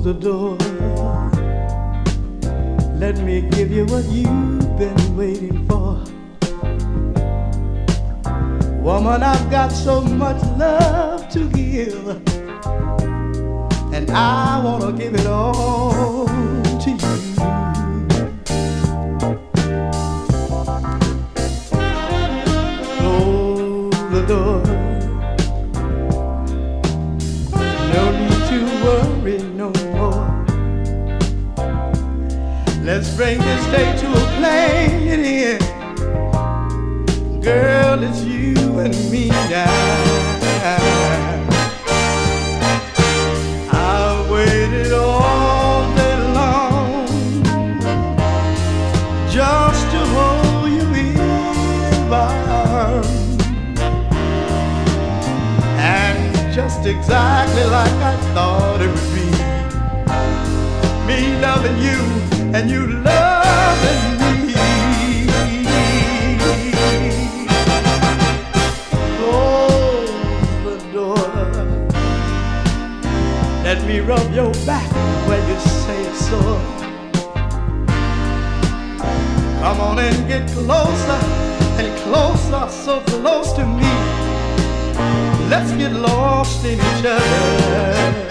close the door. Let me give you what you've been waiting for. Woman, I've got so much love to give, and I want to give it all. Let's bring this day to a plain end. Girl, it's you and me now. I've waited all day long just to hold you in my arms. And just exactly like I thought it would be. Me loving you and you loving me. Close the door. Let me rub your back where you say it's sore. Come on and get closer and closer, so close to me. Let's get lost in each other.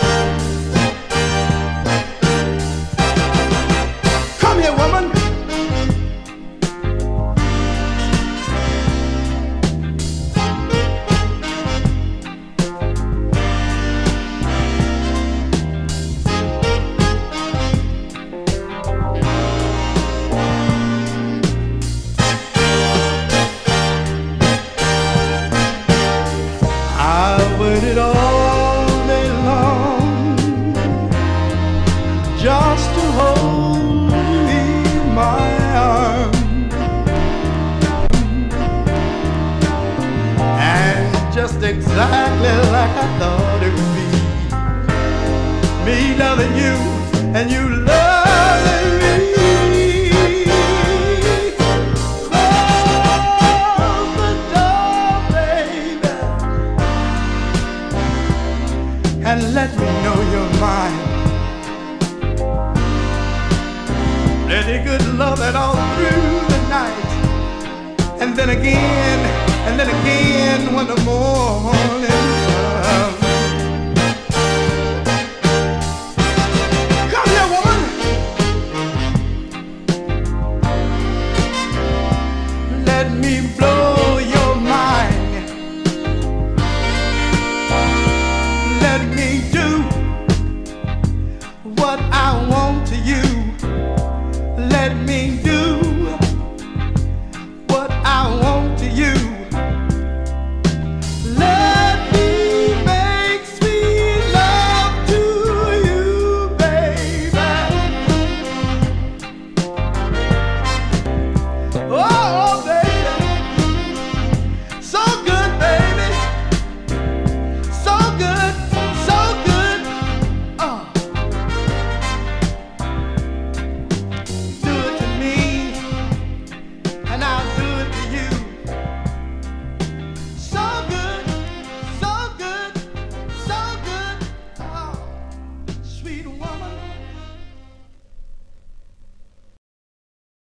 Just exactly like I thought it would be me loving you and you loving me Close the door, baby and let me know you're mine. Good love it all through the night. And then again